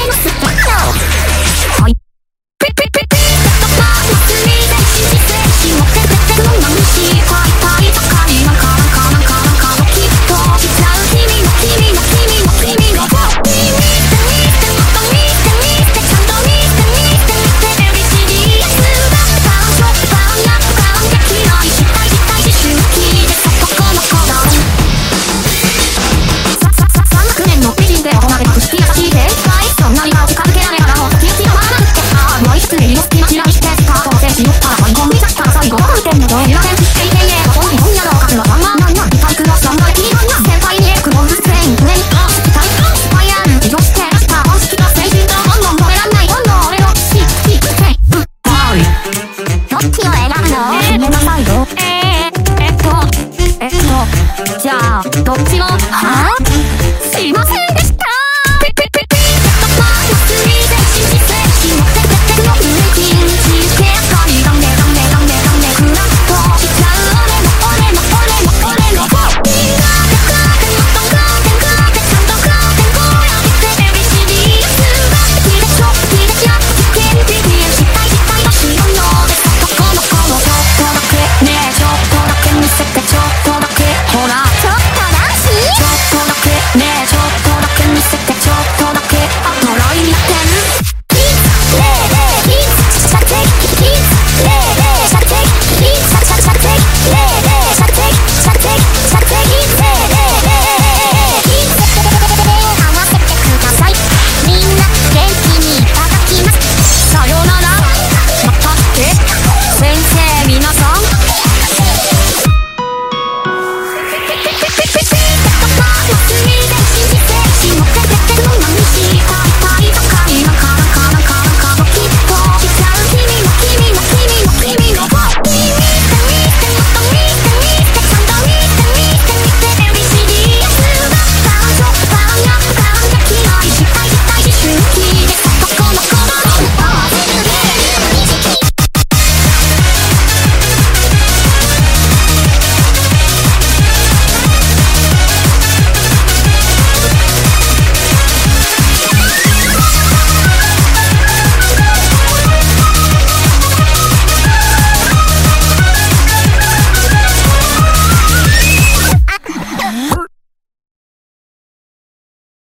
めますどっちを選ぶのえー、えっとえっとじゃあどっちもはあ？知りません。